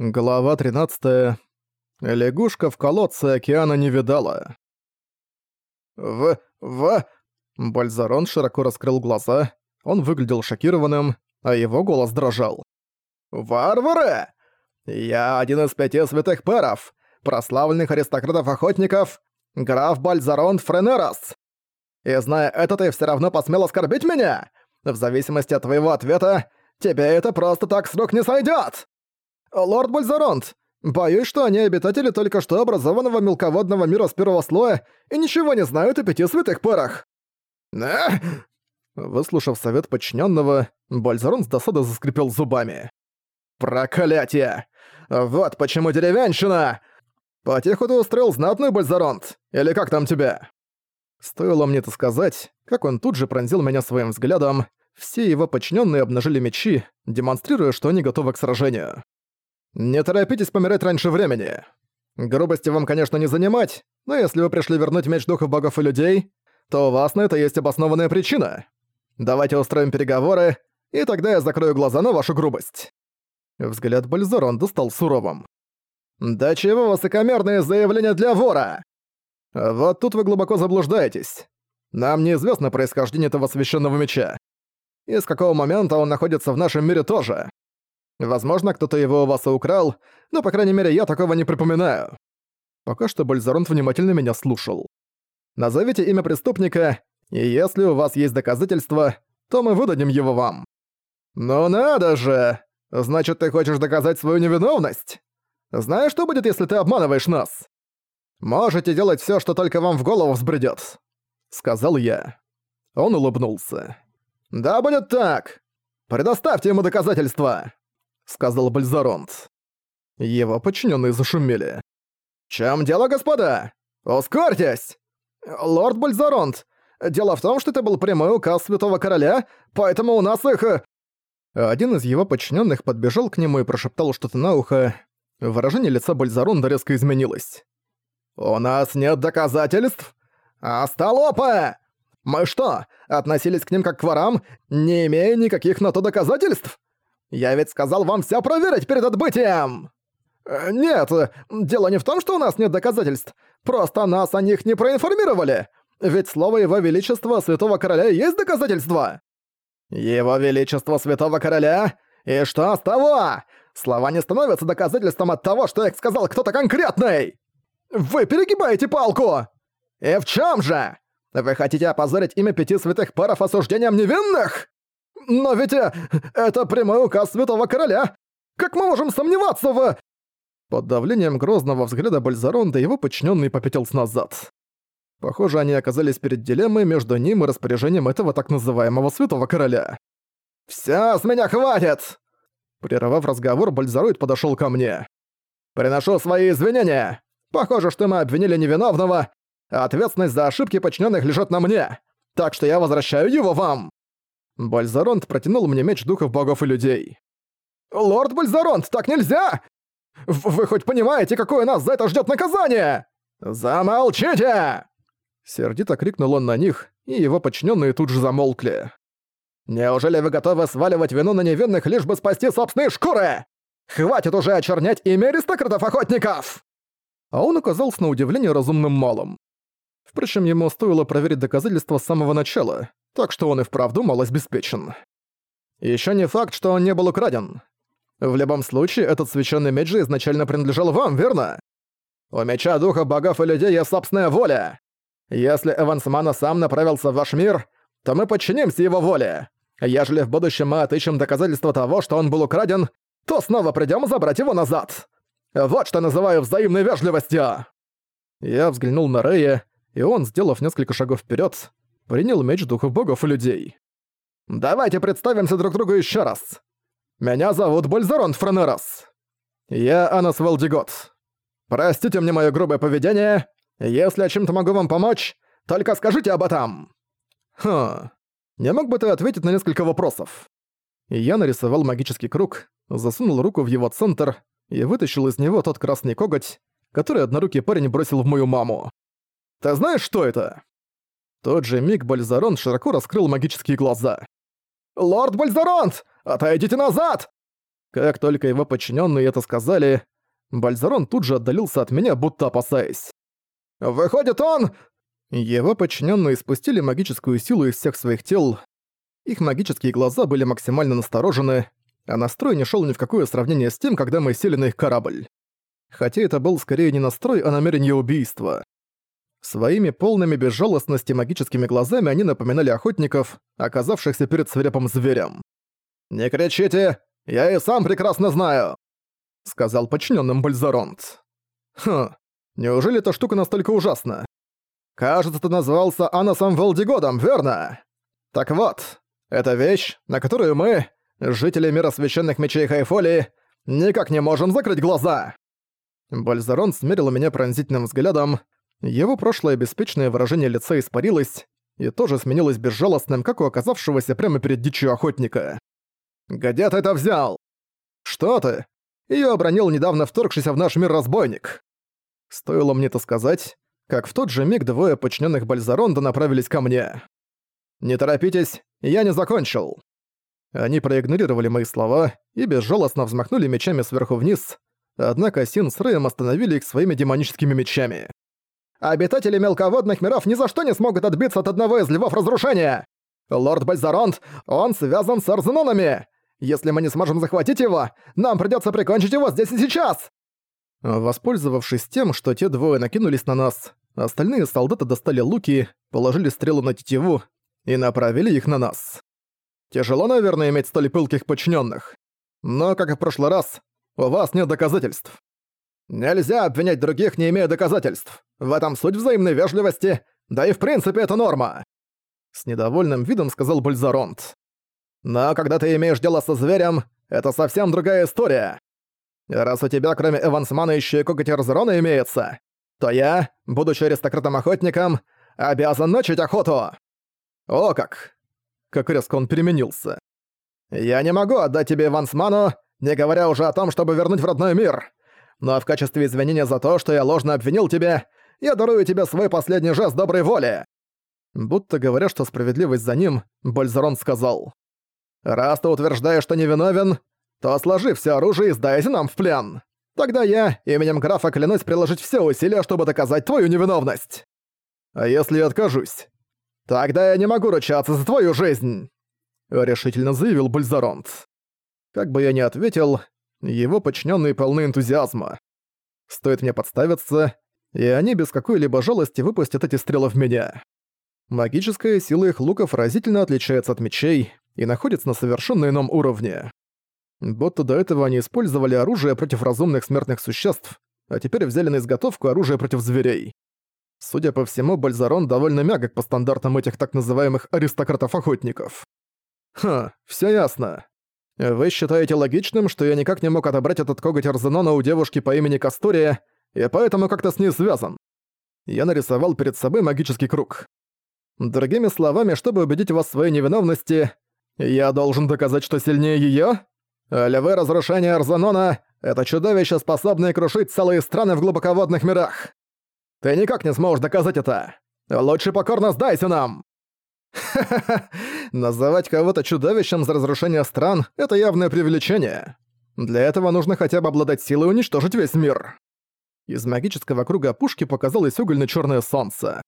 Глава 13. Лягушка в колодце океана не видала. «В... в...» Бальзарон широко раскрыл глаза. Он выглядел шокированным, а его голос дрожал. «Варвары! Я один из пяти святых пэров, прославленных аристократов-охотников, граф Бальзарон Френерос. И зная это, ты все равно посмел оскорбить меня? В зависимости от твоего ответа, тебе это просто так с рук не сойдет. «Лорд Бальзаронт, боюсь, что они обитатели только что образованного мелководного мира с первого слоя и ничего не знают о пяти святых парах». «Да?» Выслушав совет подчиненного, Бальзарон с досадой заскрипел зубами. «Проклятие! Вот почему деревянщина! Потиху ты устроил знатный Бальзаронт, или как там тебя?» Стоило мне это сказать, как он тут же пронзил меня своим взглядом, все его подчиненные обнажили мечи, демонстрируя, что они готовы к сражению. «Не торопитесь помирать раньше времени. Грубости вам, конечно, не занимать, но если вы пришли вернуть меч духов богов и людей, то у вас на это есть обоснованная причина. Давайте устроим переговоры, и тогда я закрою глаза на вашу грубость». Взгляд Бальзаронда стал суровым. «Да чего высокомерные заявления для вора? Вот тут вы глубоко заблуждаетесь. Нам неизвестно происхождение этого священного меча. И с какого момента он находится в нашем мире тоже. Возможно, кто-то его у вас и украл, но, по крайней мере, я такого не припоминаю. Пока что Бальзаронт внимательно меня слушал. Назовите имя преступника, и если у вас есть доказательства, то мы выдадим его вам. Ну надо же! Значит, ты хочешь доказать свою невиновность? Знаешь, что будет, если ты обманываешь нас? Можете делать всё, что только вам в голову взбредёт, сказал я. Он улыбнулся. Да будет так. Предоставьте ему доказательства сказал Бальзаронт. Его подчиненные зашумели. «Чем дело, господа? Ускорьтесь! Лорд Бальзаронт, дело в том, что это был прямой указ Святого Короля, поэтому у нас их...» э, Один из его подчиненных подбежал к нему и прошептал что-то на ухо. Выражение лица Бальзаронда резко изменилось. «У нас нет доказательств? Остолопы! Мы что, относились к ним как к ворам, не имея никаких на то доказательств? Я ведь сказал вам все проверить перед отбытием!» э, «Нет, дело не в том, что у нас нет доказательств. Просто нас о них не проинформировали. Ведь слово Его Величества Святого Короля есть доказательства!» «Его Величество Святого Короля? И что с того? Слова не становятся доказательством от того, что их сказал кто-то конкретный! Вы перегибаете палку! И в чем же? Вы хотите опозорить имя пяти святых паров осуждением невинных?» «Но ведь э, это прямой указ Святого Короля! Как мы можем сомневаться в...» Под давлением грозного взгляда Бальзаронда его подчиненный попятился назад. Похоже, они оказались перед дилеммой между ним и распоряжением этого так называемого Святого Короля. «Всё, с меня хватит!» Прервав разговор, Бальзароид подошёл ко мне. «Приношу свои извинения. Похоже, что мы обвинили невиновного, а ответственность за ошибки подчиненных лежит на мне. Так что я возвращаю его вам!» Бальзаронт протянул мне меч духов богов и людей. «Лорд Бальзаронт, так нельзя! Вы хоть понимаете, какое нас за это ждет наказание? Замолчите!» Сердито крикнул он на них, и его подчиненные тут же замолкли. «Неужели вы готовы сваливать вину на невинных, лишь бы спасти собственные шкуры? Хватит уже очернять имя аристократов-охотников!» А он оказался на удивление разумным малым. Впрочем, ему стоило проверить доказательства с самого начала, так что он и вправду малость обеспечен. Ещё не факт, что он не был украден. В любом случае, этот священный меч же изначально принадлежал вам, верно? У меча духа богов и людей есть собственная воля. Если Эвансмана сам направился в ваш мир, то мы подчинимся его воле. Ежели в будущем мы отыщем доказательства того, что он был украден, то снова придём забрать его назад. Вот что называю взаимной вежливостью. Я взглянул на Рэя, и он, сделав несколько шагов вперед, принял меч духов богов и людей. «Давайте представимся друг другу еще раз. Меня зовут Бальзарон Френерос. Я Анас Валдигот. Простите мне мое грубое поведение. Если я чем-то могу вам помочь, только скажите об этом». «Хм, не мог бы ты ответить на несколько вопросов?» Я нарисовал магический круг, засунул руку в его центр и вытащил из него тот красный коготь, который однорукий парень бросил в мою маму. «Ты знаешь, что это?» Тот же миг Бальзарон широко раскрыл магические глаза. «Лорд Бальзаронт! Отойдите назад!» Как только его подчиненные это сказали, Бальзарон тут же отдалился от меня, будто опасаясь. «Выходит, он...» Его подчиненные спустили магическую силу из всех своих тел. Их магические глаза были максимально насторожены, а настрой не шел ни в какое сравнение с тем, когда мы сели на их корабль. Хотя это был скорее не настрой, а намерение убийства. Своими полными безжалостности магическими глазами они напоминали охотников, оказавшихся перед свирепым зверем. «Не кричите! Я и сам прекрасно знаю!» — сказал подчиненным Бальзаронт. «Хм, неужели эта штука настолько ужасна? Кажется, ты назвался Анасом Валдигодом, верно? Так вот, это вещь, на которую мы, жители мира священных мечей Хайфоли, никак не можем закрыть глаза!» Бальзарон смерил меня пронзительным взглядом, его прошлое беспечное выражение лица испарилось и тоже сменилось безжалостным, как у оказавшегося прямо перед дичью охотника. «Где ты это взял?» «Что ты?» Её обронил недавно вторгшийся в наш мир разбойник. Стоило мне это сказать, как в тот же миг двое подчиненных Бальзаронда направились ко мне. «Не торопитесь, я не закончил». Они проигнорировали мои слова и безжалостно взмахнули мечами сверху вниз, однако Син с Рэем остановили их своими демоническими мечами. Обитатели мелководных миров ни за что не смогут отбиться от одного из львов разрушения. Лорд Бальзаронт, он связан с Арзенонами. Если мы не сможем захватить его, нам придётся прикончить его здесь и сейчас!» Воспользовавшись тем, что те двое накинулись на нас, остальные солдаты достали луки, положили стрелы на тетиву и направили их на нас. Тяжело, наверное, иметь столь пылких подчиненных. Но, как и в прошлый раз, у вас нет доказательств. Нельзя обвинять других, не имея доказательств. В этом суть взаимной вежливости, да и в принципе это норма. С недовольным видом сказал Бульзаронт. Но когда ты имеешь дело со зверем, это совсем другая история. Раз у тебя кроме Эвансмана еще и коготь Эрзерона имеется, то я, будучи аристократом-охотником, обязан начать охоту. О как! Как резко он переменился. Я не могу отдать тебе Эвансману, не говоря уже о том, чтобы вернуть в родной мир но в качестве извинения за то, что я ложно обвинил тебя, я дарую тебе свой последний жест доброй воли!» Будто говоря, что справедливость за ним, Бальзарон сказал. «Раз ты утверждаешь, что невиновен, то сложи все оружие и сдайся нам в плен. Тогда я, именем графа, клянусь приложить все усилия, чтобы доказать твою невиновность. А если я откажусь? Тогда я не могу ручаться за твою жизнь!» Решительно заявил Бальзаронт. Как бы я ни ответил, его подчиненные полны энтузиазма. Стоит мне подставиться, и они без какой-либо жалости выпустят эти стрелы в меня. Магическая сила их луков разительно отличается от мечей и находится на совершенно ином уровне. Будто до этого они использовали оружие против разумных смертных существ, а теперь взяли на изготовку оружие против зверей. Судя по всему, Бальзарон довольно мягок по стандартам этих так называемых аристократов-охотников. Ха, всё ясно. Вы считаете логичным, что я никак не мог отобрать этот коготь Арзенона у девушки по имени Кастория, и поэтому как-то с ней связан? Я нарисовал перед собой магический круг. Другими словами, чтобы убедить вас в своей невиновности, я должен доказать, что сильнее её? Львы разрушения Арзенона — это чудовище, способное крушить целые страны в глубоководных мирах. Ты никак не сможешь доказать это. Лучше покорно сдайся нам!» Ха-ха-ха, называть кого-то чудовищем за разрушение стран — это явное преувеличение. Для этого нужно хотя бы обладать силой уничтожить весь мир. Из магического круга пушки показалось угольно-чёрное солнце.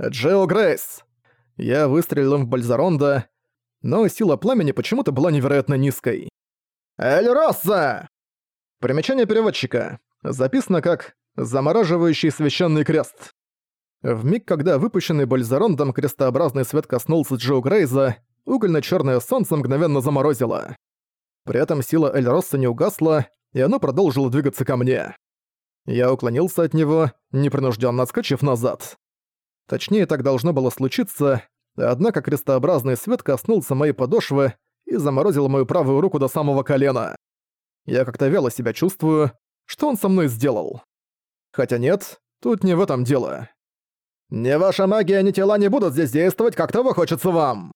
«Джео Грейс!» Я выстрелил в Бальзаронда, но сила пламени почему-то была невероятно низкой. «Эль Росса!» Примечание переводчика. Записано как «замораживающий священный крест». В миг, когда выпущенный Бальзарондом крестообразный свет коснулся Джо Грейза, угольно-чёрное солнце мгновенно заморозило. При этом сила Эльросса не угасла, и оно продолжило двигаться ко мне. Я уклонился от него, непринужденно отскочив назад. Точнее, так должно было случиться, однако крестообразный свет коснулся моей подошвы и заморозил мою правую руку до самого колена. Я как-то вяло себя чувствую, что он со мной сделал. Хотя нет, тут не в этом дело. «Ни ваша магия, ни тела не будут здесь действовать, как того хочется вам!»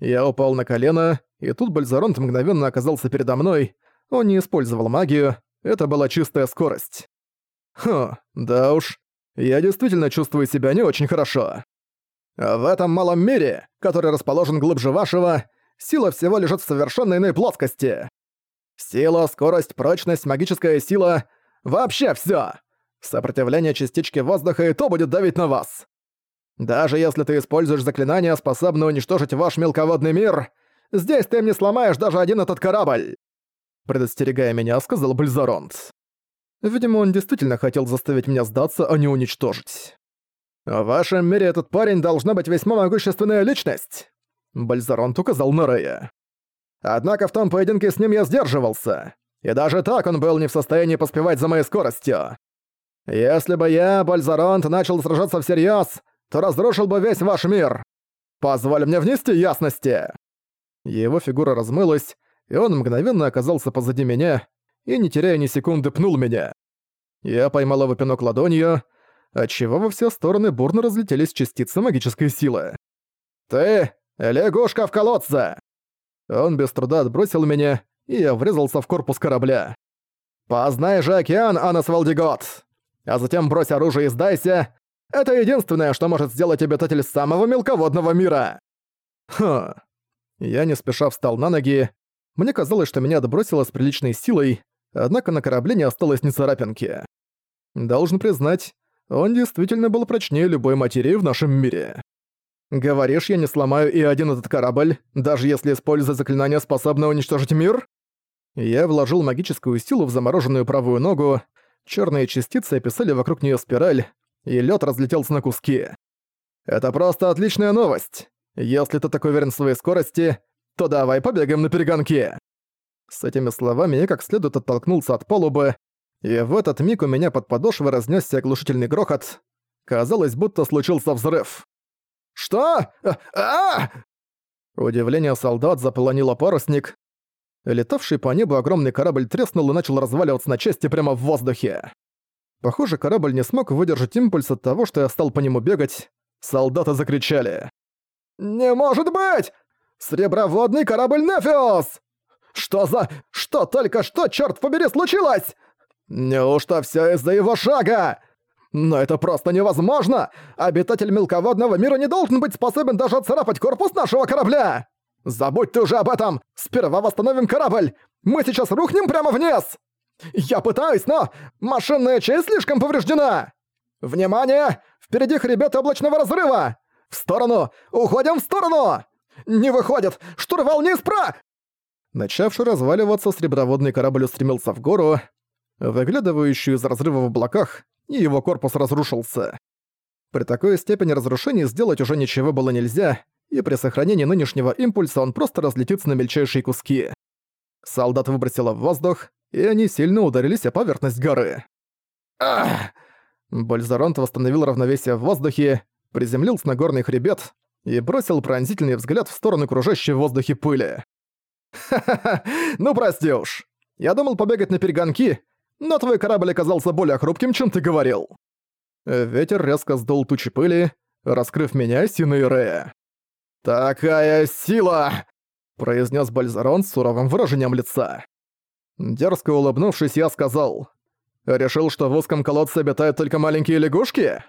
Я упал на колено, и тут Бальзаронт мгновенно оказался передо мной. Он не использовал магию, это была чистая скорость. Хм, да уж, я действительно чувствую себя не очень хорошо. В этом малом мире, который расположен глубже вашего, сила всего лежит в совершенно иной плоскости. Сила, скорость, прочность, магическая сила — вообще всё. Сопротивление частички воздуха и то будет давить на вас. Даже если ты используешь заклинание, способное уничтожить ваш мелководный мир, здесь ты не сломаешь даже один этот корабль!» Предостерегая меня, сказал Бальзаронт. Видимо, он действительно хотел заставить меня сдаться, а не уничтожить. «В вашем мире этот парень должна быть весьма могущественная личность!» Бальзаронт указал на Рея. «Однако в том поединке с ним я сдерживался, и даже так он был не в состоянии поспевать за моей скоростью. Если бы я, Бальзаронт, начал сражаться всерьез, то разрушил бы весь ваш мир. Позволь мне внести ясности!» Его фигура размылась, и он мгновенно оказался позади меня и, не теряя ни секунды, пнул меня. Я поймал его пинок ладонью, отчего во все стороны бурно разлетелись частицы магической силы. «Ты — лягушка в колодце!» Он без труда отбросил меня, и я врезался в корпус корабля. «Познай же океан, Анас Валдигот! А затем брось оружие и сдайся, это единственное, что может сделать обитатель самого мелководного мира!» Хм. Я не спеша встал на ноги. Мне казалось, что меня отбросило с приличной силой, однако на корабле не осталось ни царапинки. Должен признать, он действительно был прочнее любой материи в нашем мире. Говоришь, я не сломаю и один этот корабль, даже если использую заклинание, способное уничтожить мир? Я вложил магическую силу в замороженную правую ногу, черные частицы описали вокруг нее спираль, и лед разлетелся на куски. «Это просто отличная новость. Если ты так уверен в своей скорости, то давай побегаем на перегонки». С этими словами я как следует оттолкнулся от палубы, и в этот миг у меня под подошвой разнесся оглушительный грохот. Казалось, будто случился взрыв. «Что? А, а Удивление солдат заполонило парусник. Летавший по небу огромный корабль треснул и начал разваливаться на части прямо в воздухе. Похоже, корабль не смог выдержать импульс от того, что я стал по нему бегать. Солдаты закричали. «Не может быть! Среброводный корабль Нефиос! Что за... Что только что, черт побери, случилось? Неужто все из-за его шага? Но это просто невозможно! Обитатель мелководного мира не должен быть способен даже отцарапать корпус нашего корабля! Забудь ты уже об этом! Сперва восстановим корабль! Мы сейчас рухнем прямо вниз!» Я пытаюсь, но машинная часть слишком повреждена! Внимание! Впереди хребет облачного разрыва! В сторону! Уходим в сторону! Не выходит! Штурвал не спра! Начавший разваливаться, среброводный корабль устремился в гору, выглядывающую из разрыва в облаках, и его корпус разрушился. При такой степени разрушений сделать уже ничего было нельзя, и при сохранении нынешнего импульса он просто разлетится на мельчайшие куски. Солдат выбросило в воздух, и они сильно ударились о поверхность горы. Ах! Бальзаронт восстановил равновесие в воздухе, приземлился на горный хребет и бросил пронзительный взгляд в сторону кружащей в воздухе пыли. «Ха-ха-ха, ну прости уж. Я думал побегать на перегонки, но твой корабль оказался более хрупким, чем ты говорил». Ветер резко сдул тучи пыли, раскрыв меня, Сина Рея. «Такая сила!» – произнес Бальзарон с суровым выражением лица. Дерзко улыбнувшись, я сказал. «Решил, что в узком колодце обитают только маленькие лягушки?»